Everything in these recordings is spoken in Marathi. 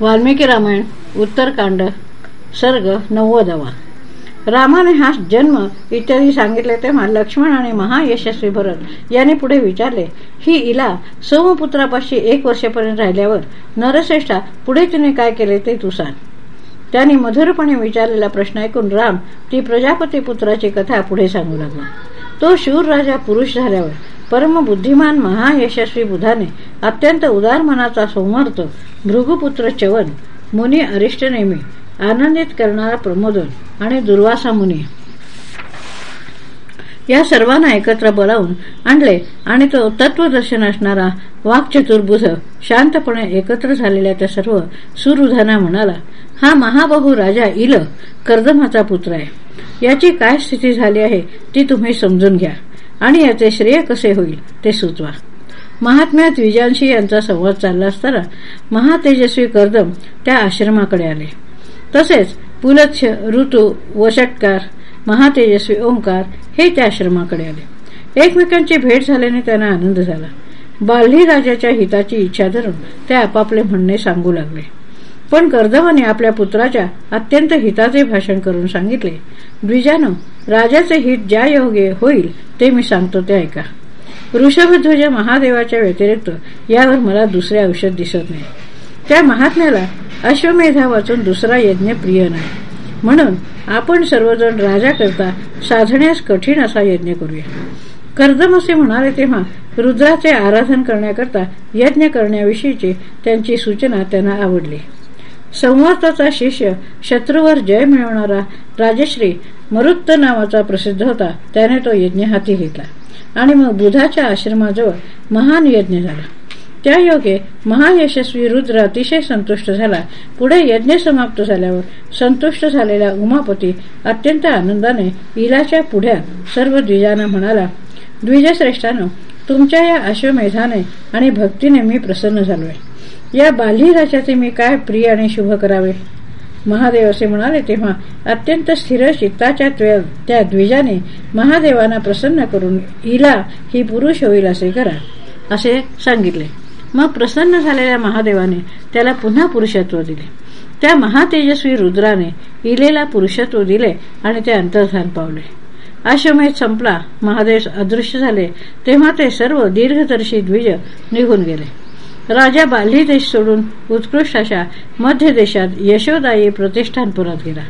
वाल्मिकी रामायण उत्तरकांड सर्ग नव्वदवा रामाने हा जन्म इत्यादी सांगितले तेव्हा लक्ष्मण आणि महायशस्वी भरत यांनी पुढे विचारले ही इला सोमपुत्रापाशी एक वर्षापर्यंत राहिल्यावर नरश्रेष्ठा पुढे तिने काय केले ते तू सांग. त्यांनी मधुरपणे विचारलेला प्रश्न ऐकून राम ती प्रजापती पुत्राची कथा पुढे सांगू लागला. तो शूर राजा पुरुष झाल्यावर परमबुद्धिमान महायशस्वी बुधाने अत्यंत उदार मनाचा सोमर्थ भृगुपुत्र चवन मुनी अरिष्टनेमी आनंदित करणारा प्रमोदन आणि दुर्वासा मुनी. या सर्वांना एकत्र बोलावून आणले आणि तो तत्वदर्शन असणारा वाक्चतुर्बुध शांतपणे एकत्र झालेल्या त्या सर्व सुरुधाना म्हणाला हा महाबहू राजा इल कर्दमाचा पुत्र आहे. याची काय स्थिती झाली आहे ती तुम्ही समजून घ्या. आणि याचे श्रेय कसे होईल ते सुचवा. महात्म्यात विजांशी यांचा संवाद चालला असताना महातेजस्वी कर्दम त्या आश्रमाकडे आले. तसेच पुलच्छ ऋतू व षटकार महातेजस्वी ओंकार हे त्या आश्रमाकडे आले. एकमेकांची भेट झाल्याने त्यांना आनंद झाला. बाल्ही राजाच्या हिताची इच्छा धरून ते आपापले म्हणणे सांगू लागले. पण कर्दवाने आपल्या पुत्राच्या अत्यंत हिताचे भाषण करून सांगितले द्विजानो राजाचे हित ज्या योगे होईल ते मी सांगतो ते ऐका. ऋषभध्वज महादेवाच्या व्यतिरिक्त यावर मला दुसरे औषध दिसत नाही. त्या महात्म्याला अश्वमेधा वाचून दुसरा यज्ञ प्रिय नाही. म्हणून आपण सर्वजण राजाकरता साधण्यास कठीण असा यज्ञ करूया. कर्दम असे म्हणाले तेव्हा रुद्राचे आराधन करण्याकरता यज्ञ करण्याविषयीची त्यांची सूचना त्यांना आवडली. संवादाचा शिष्य शत्रूवर जय मिळवणारा राजश्री मरुत्त नावाचा प्रसिद्ध होता. त्याने तो यज्ञ हाती घेतला. आणि मग बुधाच्या आश्रमाजवळ महान यज्ञ झाला. त्या योगे महायशस्वी रुद्र अतिशय संतुष्ट झाला. पुढे यज्ञ समाप्त झाल्यावर संतुष्ट झालेला उमापती अत्यंत आनंदाने इलाच्या पुढ्यात सर्व द्विजांना म्हणाला द्विजश्रेष्ठानं तुमच्या या अश्वमेधाने आणि भक्तीने मी प्रसन्न झालोय. या बाल्ही राजाचे मी काय प्रिय आणि शुभ करावे? महादेव असे म्हणाले तेव्हा अत्यंत स्थिर चित्ताच्या त्या द्विजाने महादेवांना प्रसन्न करून हिला ही पुरुष होईल असे करा. असे सांगितले. मग प्रसन्न झालेल्या महादेवाने त्याला पुन्हा पुरुषत्व दिले. त्या महातेजस्वी रुद्राने इलेला पुरुषत्व दिले आणि ते अंतर्धान पावले. अश्वमेध संपला महादेव अदृश्य झाले तेव्हा ते सर्व दीर्घदर्शी द्विज निघून गेले. राजा बाल्ही देश सोडून उत्कृष्ट अशा मध्य देशात यशोदायी प्रतिष्ठानपुरात गेला.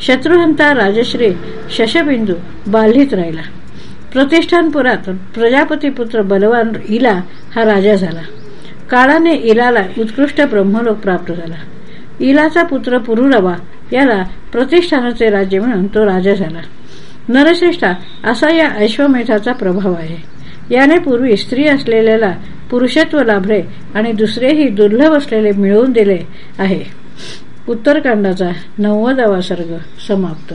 शत्रुहंता राजश्री शशबिंदू बाल्हीत राहिला. प्रतिष्ठानपुरात प्रजापतीपुत्र बलवान इला हा राजा झाला. काळाने इलाला उत्कृष्ट ब्रह्मलोक प्राप्त झाला. इलाचा पुत्र पुरुरवा याला प्रतिष्ठानाचे राज्य म्हणून तो राजा झाला. नरश्रेष्ठा असा या अश्वमेधाचा प्रभाव आहे. याने पूर्वी स्त्री असलेल्याला पुरुषत्व लाभले आणि दुसरेही दुर्लभ असलेले मिळवून दिले आहे. उत्तरकांडाचा नव्वदावा सर्ग समाप्त.